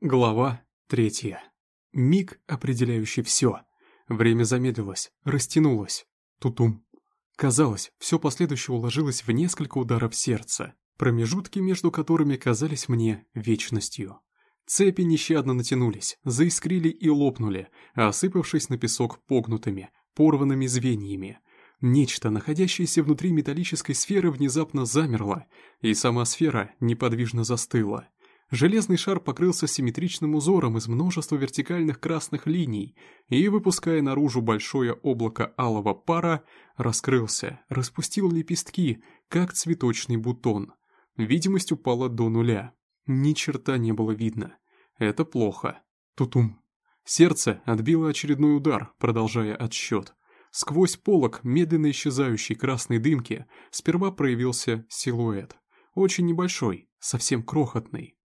Глава третья. Миг, определяющий все. Время замедлилось, растянулось. Тутум. Казалось, все последующее уложилось в несколько ударов сердца, промежутки между которыми казались мне вечностью. Цепи нещадно натянулись, заискрили и лопнули, осыпавшись на песок погнутыми, порванными звеньями. Нечто, находящееся внутри металлической сферы, внезапно замерло, и сама сфера неподвижно застыла. Железный шар покрылся симметричным узором из множества вертикальных красных линий и, выпуская наружу большое облако алого пара, раскрылся, распустил лепестки, как цветочный бутон. Видимость упала до нуля. Ни черта не было видно. Это плохо. Тутум. Сердце отбило очередной удар, продолжая отсчет. Сквозь полог медленно исчезающей красной дымки сперва проявился силуэт. Очень небольшой, совсем крохотный.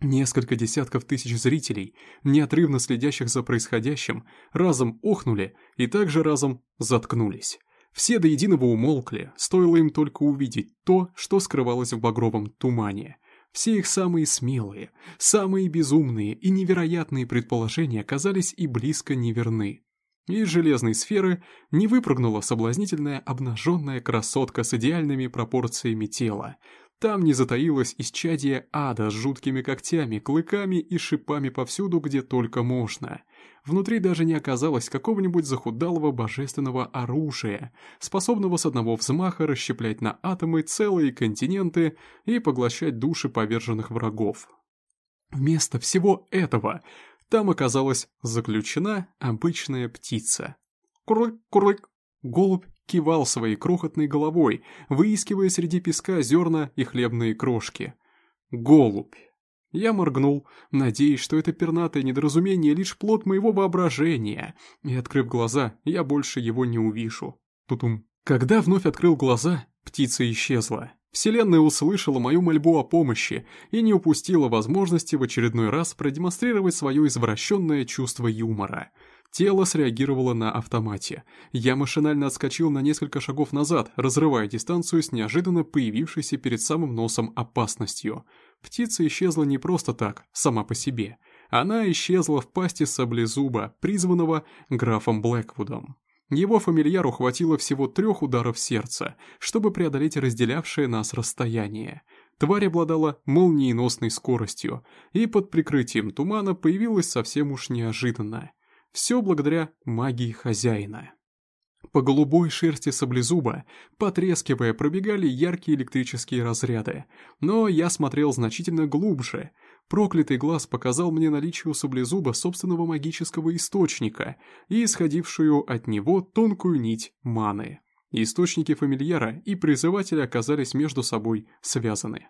Несколько десятков тысяч зрителей, неотрывно следящих за происходящим, разом охнули и также разом заткнулись. Все до единого умолкли, стоило им только увидеть то, что скрывалось в багровом тумане. Все их самые смелые, самые безумные и невероятные предположения казались и близко неверны. Из железной сферы не выпрыгнула соблазнительная обнаженная красотка с идеальными пропорциями тела, там не затаилось исчадие ада с жуткими когтями, клыками и шипами повсюду, где только можно. Внутри даже не оказалось какого-нибудь захудалого божественного оружия, способного с одного взмаха расщеплять на атомы целые континенты и поглощать души поверженных врагов. Вместо всего этого там оказалась заключена обычная птица. Курлык-курлык, голубь кивал своей крохотной головой, выискивая среди песка зерна и хлебные крошки. Голубь. Я моргнул, надеясь, что это пернатое недоразумение лишь плод моего воображения, и, открыв глаза, я больше его не увижу. Тутум. Когда вновь открыл глаза, птица исчезла. Вселенная услышала мою мольбу о помощи и не упустила возможности в очередной раз продемонстрировать свое извращенное чувство юмора — Тело среагировало на автомате. Я машинально отскочил на несколько шагов назад, разрывая дистанцию с неожиданно появившейся перед самым носом опасностью. Птица исчезла не просто так, сама по себе. Она исчезла в пасти саблезуба, призванного графом Блэквудом. Его фамильяру хватило всего трех ударов сердца, чтобы преодолеть разделявшее нас расстояние. Тварь обладала молниеносной скоростью, и под прикрытием тумана появилась совсем уж неожиданно. Все благодаря магии хозяина. По голубой шерсти саблезуба, потрескивая, пробегали яркие электрические разряды, но я смотрел значительно глубже. Проклятый глаз показал мне наличие у саблезуба собственного магического источника и исходившую от него тонкую нить маны. Источники фамильяра и призывателя оказались между собой связаны.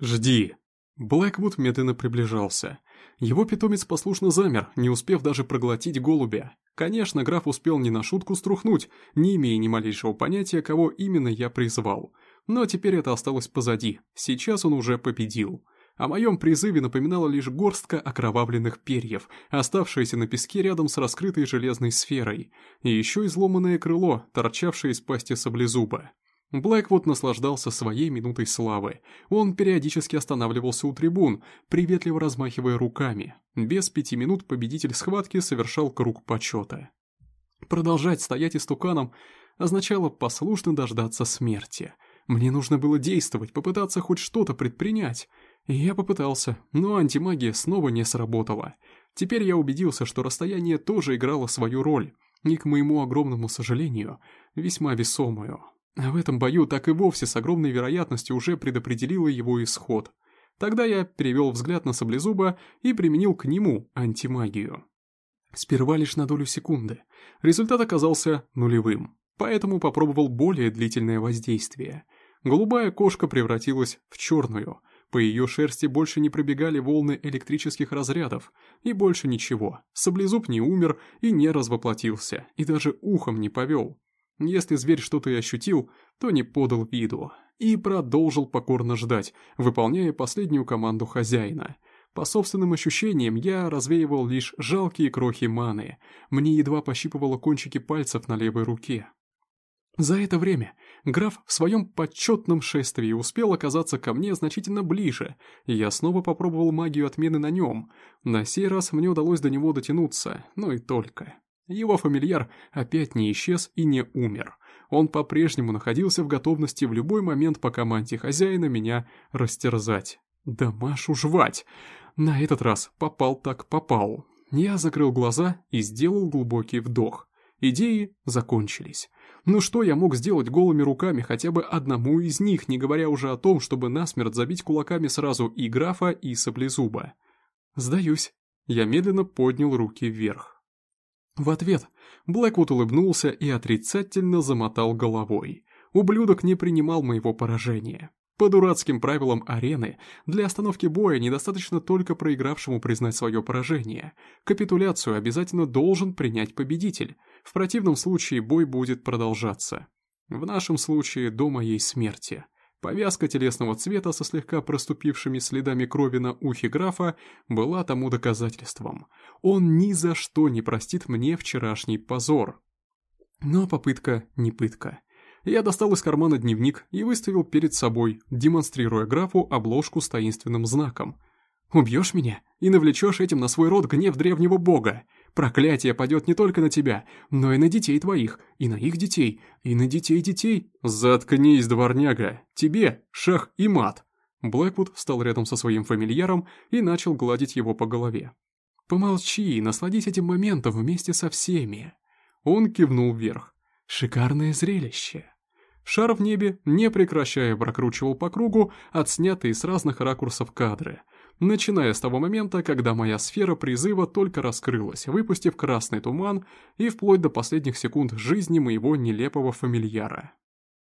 «Жди!» Блэквуд медленно приближался. Его питомец послушно замер, не успев даже проглотить голубя. Конечно, граф успел не на шутку струхнуть, не имея ни малейшего понятия, кого именно я призвал. Но теперь это осталось позади, сейчас он уже победил. О моем призыве напоминала лишь горстка окровавленных перьев, оставшаяся на песке рядом с раскрытой железной сферой, и еще изломанное крыло, торчавшее из пасти саблезуба. Блэквуд наслаждался своей минутой славы. Он периодически останавливался у трибун, приветливо размахивая руками. Без пяти минут победитель схватки совершал круг почета. Продолжать стоять истуканом означало послушно дождаться смерти. Мне нужно было действовать, попытаться хоть что-то предпринять. Я попытался, но антимагия снова не сработала. Теперь я убедился, что расстояние тоже играло свою роль, и, к моему огромному сожалению, весьма весомую. А в этом бою так и вовсе с огромной вероятностью уже предопределило его исход. Тогда я перевел взгляд на Саблезуба и применил к нему антимагию. Сперва лишь на долю секунды. Результат оказался нулевым, поэтому попробовал более длительное воздействие. Голубая кошка превратилась в черную. По ее шерсти больше не пробегали волны электрических разрядов. И больше ничего. Саблезуб не умер и не развоплотился, и даже ухом не повел. Если зверь что-то и ощутил, то не подал виду. И продолжил покорно ждать, выполняя последнюю команду хозяина. По собственным ощущениям, я развеивал лишь жалкие крохи маны. Мне едва пощипывало кончики пальцев на левой руке. За это время граф в своем почетном шествии успел оказаться ко мне значительно ближе, и я снова попробовал магию отмены на нем. На сей раз мне удалось до него дотянуться, но и только. Его фамильяр опять не исчез и не умер. Он по-прежнему находился в готовности в любой момент по команде хозяина меня растерзать. Да машу жвать! На этот раз попал так попал. Я закрыл глаза и сделал глубокий вдох. Идеи закончились. Ну что я мог сделать голыми руками хотя бы одному из них, не говоря уже о том, чтобы насмерть забить кулаками сразу и графа, и саблезуба? Сдаюсь. Я медленно поднял руки вверх. В ответ Блэквуд улыбнулся и отрицательно замотал головой. Ублюдок не принимал моего поражения. По дурацким правилам арены, для остановки боя недостаточно только проигравшему признать свое поражение. Капитуляцию обязательно должен принять победитель. В противном случае бой будет продолжаться. В нашем случае до моей смерти. Повязка телесного цвета со слегка проступившими следами крови на ухе графа была тому доказательством. Он ни за что не простит мне вчерашний позор. Но попытка не пытка. Я достал из кармана дневник и выставил перед собой, демонстрируя графу обложку с таинственным знаком. «Убьешь меня и навлечешь этим на свой род гнев древнего бога. Проклятие падет не только на тебя, но и на детей твоих, и на их детей, и на детей детей». «Заткнись, дворняга! Тебе шах и мат!» Блэквуд встал рядом со своим фамильяром и начал гладить его по голове. «Помолчи и насладись этим моментом вместе со всеми». Он кивнул вверх. «Шикарное зрелище!» Шар в небе, не прекращая, прокручивал по кругу отснятые с разных ракурсов кадры, начиная с того момента, когда моя сфера призыва только раскрылась, выпустив красный туман и вплоть до последних секунд жизни моего нелепого фамильяра.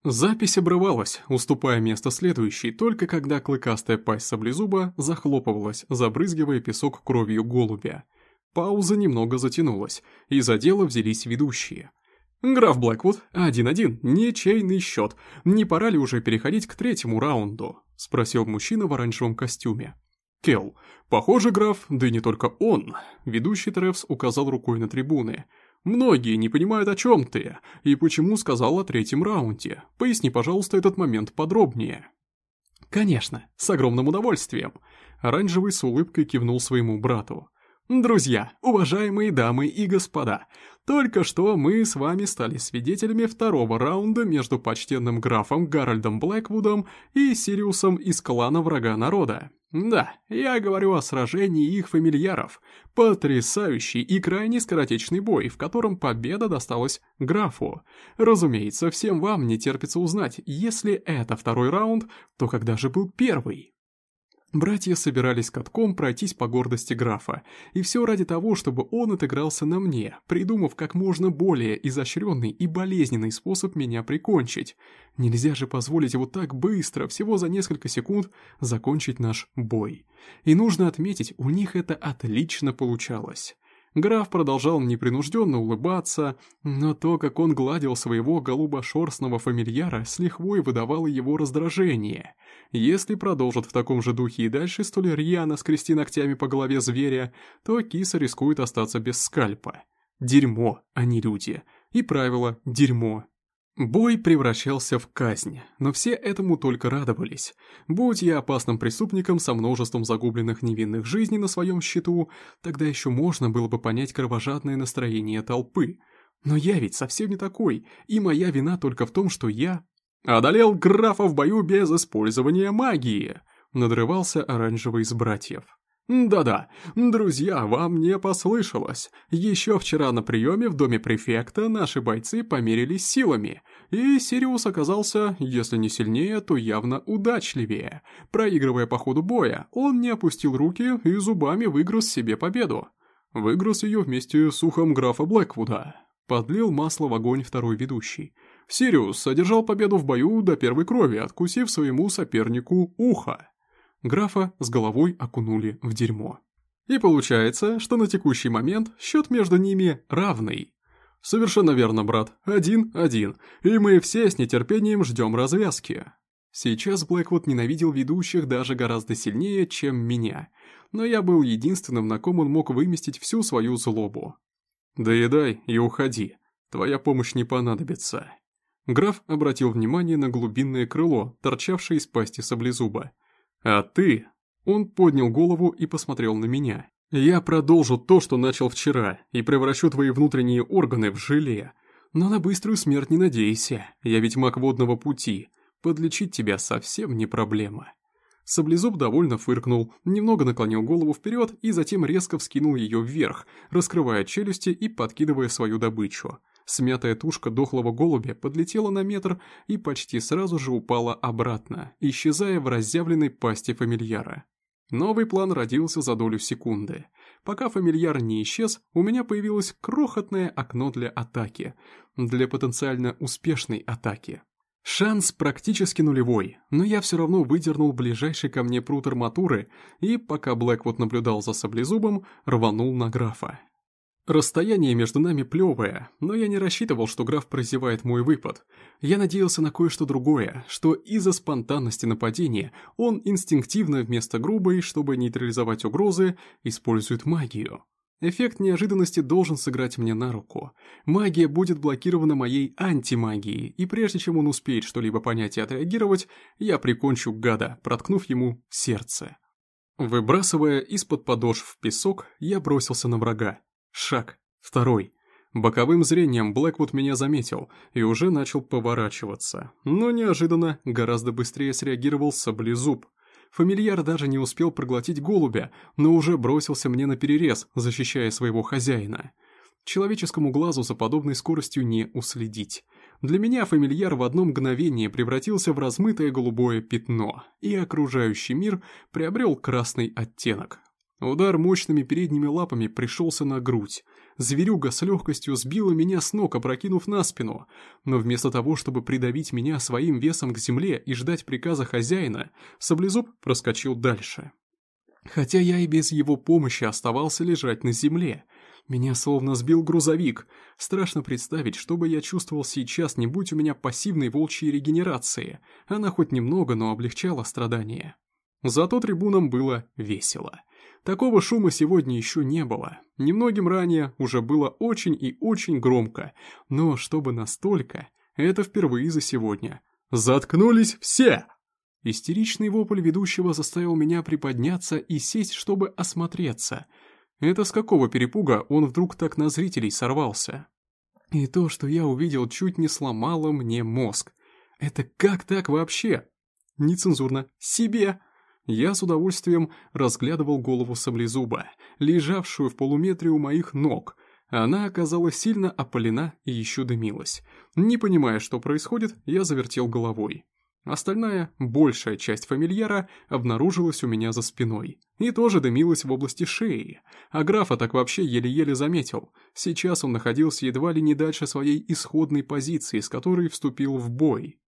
Запись обрывалась, уступая место следующей, только когда клыкастая пасть саблезуба захлопывалась, забрызгивая песок кровью голубя. Пауза немного затянулась, и за дело взялись ведущие – «Граф Блэквуд, один-один, ничейный счет. Не пора ли уже переходить к третьему раунду?» — спросил мужчина в оранжевом костюме. «Келл, похоже, граф, да и не только он», — ведущий Тревс указал рукой на трибуны. «Многие не понимают, о чем ты, и почему сказал о третьем раунде. Поясни, пожалуйста, этот момент подробнее». «Конечно, с огромным удовольствием», — оранжевый с улыбкой кивнул своему брату. Друзья, уважаемые дамы и господа, только что мы с вами стали свидетелями второго раунда между почтенным графом Гарольдом Блэквудом и Сириусом из клана Врага Народа. Да, я говорю о сражении их фамильяров. Потрясающий и крайне скоротечный бой, в котором победа досталась графу. Разумеется, всем вам не терпится узнать, если это второй раунд, то когда же был первый? Братья собирались катком пройтись по гордости графа, и все ради того, чтобы он отыгрался на мне, придумав как можно более изощренный и болезненный способ меня прикончить. Нельзя же позволить его так быстро, всего за несколько секунд, закончить наш бой. И нужно отметить, у них это отлично получалось. Граф продолжал непринужденно улыбаться, но то, как он гладил своего голубошерстного фамильяра, с лихвой выдавало его раздражение. Если продолжит в таком же духе и дальше столь рьяно скрести ногтями по голове зверя, то киса рискует остаться без скальпа. Дерьмо, а не люди. И правило – дерьмо. Бой превращался в казнь, но все этому только радовались. Будь я опасным преступником со множеством загубленных невинных жизней на своем счету, тогда еще можно было бы понять кровожадное настроение толпы. Но я ведь совсем не такой, и моя вина только в том, что я... «Одолел графа в бою без использования магии!» — надрывался оранжевый из братьев. «Да-да, друзья, вам не послышалось. Еще вчера на приеме в доме префекта наши бойцы померились силами, и Сириус оказался, если не сильнее, то явно удачливее. Проигрывая по ходу боя, он не опустил руки и зубами выгрыз себе победу. Выгрыз ее вместе с ухом графа Блэквуда. Подлил масло в огонь второй ведущий. Сириус одержал победу в бою до первой крови, откусив своему сопернику ухо графа с головой окунули в дерьмо. И получается, что на текущий момент счет между ними равный. Совершенно верно, брат. Один-один. И мы все с нетерпением ждем развязки. Сейчас Блэквуд ненавидел ведущих даже гораздо сильнее, чем меня. Но я был единственным, на ком он мог выместить всю свою злобу. «Доедай и уходи. Твоя помощь не понадобится». Граф обратил внимание на глубинное крыло, торчавшее из пасти саблезуба. «А ты?» Он поднял голову и посмотрел на меня. «Я продолжу то, что начал вчера, и превращу твои внутренние органы в желе. Но на быструю смерть не надейся, я ведь маг водного пути. Подлечить тебя совсем не проблема». Саблезуб довольно фыркнул, немного наклонил голову вперед и затем резко вскинул ее вверх, раскрывая челюсти и подкидывая свою добычу. Смятая тушка дохлого голубя подлетела на метр и почти сразу же упала обратно, исчезая в разъявленной пасти фамильяра. Новый план родился за долю секунды. Пока фамильяр не исчез, у меня появилось крохотное окно для атаки. Для потенциально успешной атаки. Шанс практически нулевой, но я все равно выдернул ближайший ко мне прут арматуры и, пока Блэквуд наблюдал за саблезубом, рванул на графа. Расстояние между нами плевое, но я не рассчитывал, что граф прозевает мой выпад. Я надеялся на кое-что другое, что из-за спонтанности нападения он инстинктивно вместо грубой, чтобы нейтрализовать угрозы, использует магию. Эффект неожиданности должен сыграть мне на руку. Магия будет блокирована моей антимагией, и прежде чем он успеет что-либо понять и отреагировать, я прикончу гада, проткнув ему сердце. Выбрасывая из-под подошв песок, я бросился на врага. Шаг. Второй. Боковым зрением Блэквуд меня заметил и уже начал поворачиваться. Но неожиданно гораздо быстрее среагировал саблезуб – Фамильяр даже не успел проглотить голубя, но уже бросился мне на перерез, защищая своего хозяина. Человеческому глазу за подобной скоростью не уследить. Для меня фамильяр в одно мгновение превратился в размытое голубое пятно, и окружающий мир приобрел красный оттенок. Удар мощными передними лапами пришелся на грудь. Зверюга с легкостью сбила меня с ног, опрокинув на спину. Но вместо того, чтобы придавить меня своим весом к земле и ждать приказа хозяина, саблезуб проскочил дальше. Хотя я и без его помощи оставался лежать на земле. Меня словно сбил грузовик. Страшно представить, что бы я чувствовал сейчас, не будь у меня пассивной волчьей регенерации. Она хоть немного, но облегчала страдания. Зато трибунам было весело. Такого шума сегодня еще не было. Немногим ранее уже было очень и очень громко, но чтобы настолько, это впервые за сегодня. «Заткнулись все!» Истеричный вопль ведущего заставил меня приподняться и сесть, чтобы осмотреться. Это с какого перепуга он вдруг так на зрителей сорвался? И то, что я увидел, чуть не сломало мне мозг. Это как так вообще? Нецензурно. Себе. Я с удовольствием разглядывал голову саблезуба, лежавшую в полуметре у моих ног. Она оказалась сильно опалена и еще дымилась. Не понимая, что происходит, я завертел головой. Остальная, большая часть фамильяра обнаружилась у меня за спиной. И тоже дымилась в области шеи. А графа так вообще еле-еле заметил. Сейчас он находился едва ли не дальше своей исходной позиции, с которой вступил в бой.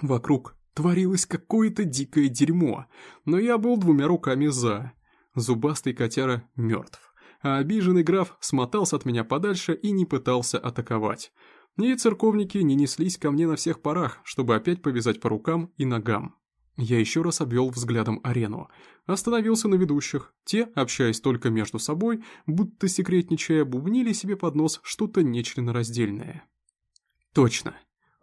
Вокруг Творилось какое-то дикое дерьмо, но я был двумя руками за. Зубастый котяра мертв, а обиженный граф смотался от меня подальше и не пытался атаковать. И церковники не неслись ко мне на всех парах, чтобы опять повязать по рукам и ногам. Я еще раз обвел взглядом арену. Остановился на ведущих. Те, общаясь только между собой, будто секретничая, бубнили себе под нос что-то нечленораздельное. Точно.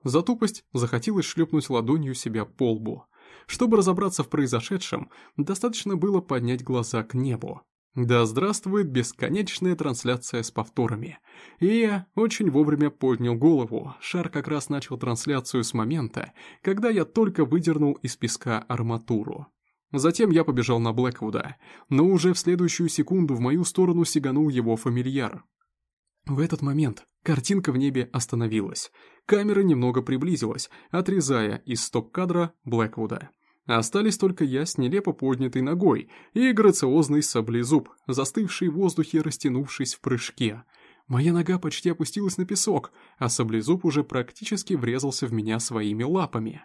За тупость захотелось шлепнуть ладонью себя по лбу. Чтобы разобраться в произошедшем, достаточно было поднять глаза к небу. Да здравствует бесконечная трансляция с повторами. И я очень вовремя поднял голову. Шар как раз начал трансляцию с момента, когда я только выдернул из песка арматуру. Затем я побежал на Блэквуда, но уже в следующую секунду в мою сторону сиганул его фамильяр. В этот момент картинка в небе остановилась. Камера немного приблизилась, отрезая из стоп-кадра Блэквуда. Остались только я с нелепо поднятой ногой и грациозный саблезуб, застывший в воздухе, растянувшись в прыжке. Моя нога почти опустилась на песок, а саблезуб уже практически врезался в меня своими лапами.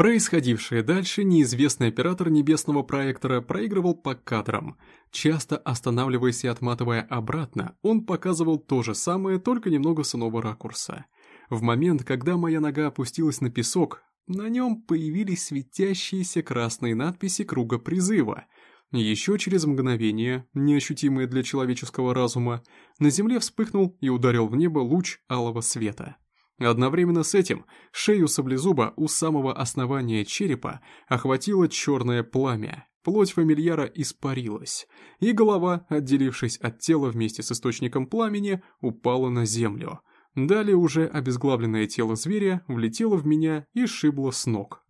Происходившее дальше неизвестный оператор небесного проектора проигрывал по кадрам. Часто останавливаясь и отматывая обратно, он показывал то же самое, только немного с иного ракурса. В момент, когда моя нога опустилась на песок, на нем появились светящиеся красные надписи круга призыва. Еще через мгновение, неощутимые для человеческого разума, на земле вспыхнул и ударил в небо луч алого света. Одновременно с этим шею саблезуба у самого основания черепа охватило черное пламя, плоть фамильяра испарилась, и голова, отделившись от тела вместе с источником пламени, упала на землю. Далее уже обезглавленное тело зверя влетело в меня и шибло с ног.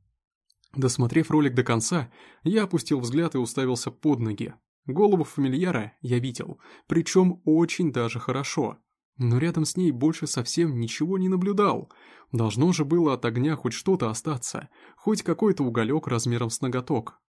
Досмотрев ролик до конца, я опустил взгляд и уставился под ноги. Голову фамильяра я видел, причем очень даже хорошо — но рядом с ней больше совсем ничего не наблюдал. Должно же было от огня хоть что-то остаться, хоть какой-то уголек размером с ноготок.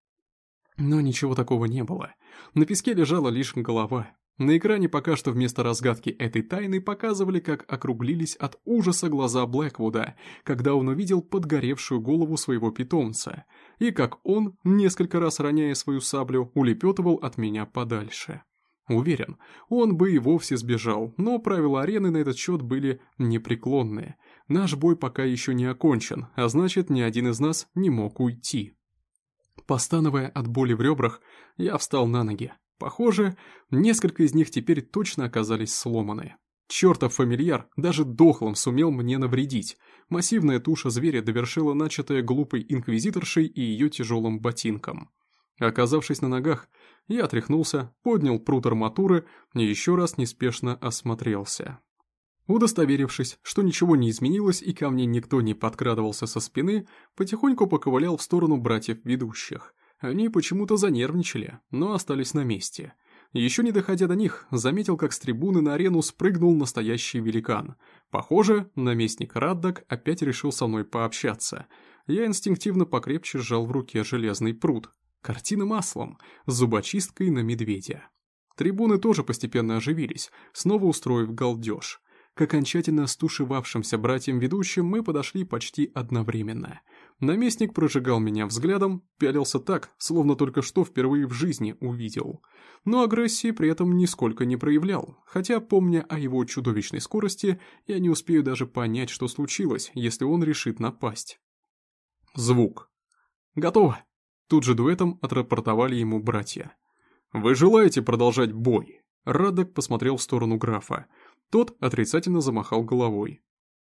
Но ничего такого не было. На песке лежала лишь голова. На экране пока что вместо разгадки этой тайны показывали, как округлились от ужаса глаза Блэквуда, когда он увидел подгоревшую голову своего питомца, и как он, несколько раз роняя свою саблю, улепетывал от меня подальше. Уверен, он бы и вовсе сбежал, но правила арены на этот счет были непреклонные. Наш бой пока еще не окончен, а значит, ни один из нас не мог уйти. Постановая от боли в ребрах, я встал на ноги. Похоже, несколько из них теперь точно оказались сломаны. Чертов фамильяр даже дохлым сумел мне навредить. Массивная туша зверя довершила начатое глупой инквизиторшей и ее тяжелым ботинком. Оказавшись на ногах, я отряхнулся, поднял прут арматуры и еще раз неспешно осмотрелся. Удостоверившись, что ничего не изменилось и ко мне никто не подкрадывался со спины, потихоньку поковылял в сторону братьев-ведущих. Они почему-то занервничали, но остались на месте. Еще не доходя до них, заметил, как с трибуны на арену спрыгнул настоящий великан. Похоже, наместник Раддак опять решил со мной пообщаться. Я инстинктивно покрепче сжал в руке железный прут, Картина маслом, с зубочисткой на медведя. Трибуны тоже постепенно оживились, снова устроив галдеж. К окончательно стушевавшимся братьям-ведущим мы подошли почти одновременно. Наместник прожигал меня взглядом, пялился так, словно только что впервые в жизни увидел. Но агрессии при этом нисколько не проявлял, хотя, помня о его чудовищной скорости, я не успею даже понять, что случилось, если он решит напасть. Звук. «Готово!» Тут же дуэтом отрапортовали ему братья. «Вы желаете продолжать бой?» Радок посмотрел в сторону графа. Тот отрицательно замахал головой.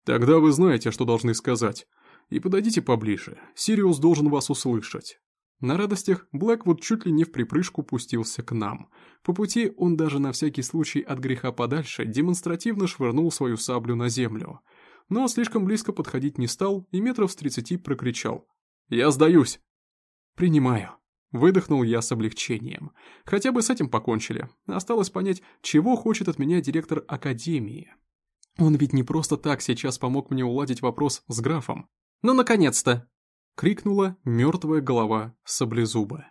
«Тогда вы знаете, что должны сказать. И подойдите поближе, Сириус должен вас услышать». На радостях Блэквуд чуть ли не в припрыжку пустился к нам. По пути он даже на всякий случай от греха подальше демонстративно швырнул свою саблю на землю. Но слишком близко подходить не стал и метров с тридцати прокричал. «Я сдаюсь!» «Принимаю». Выдохнул я с облегчением. Хотя бы с этим покончили. Осталось понять, чего хочет от меня директор Академии. Он ведь не просто так сейчас помог мне уладить вопрос с графом. «Ну, наконец-то!» — крикнула мертвая голова саблезуба.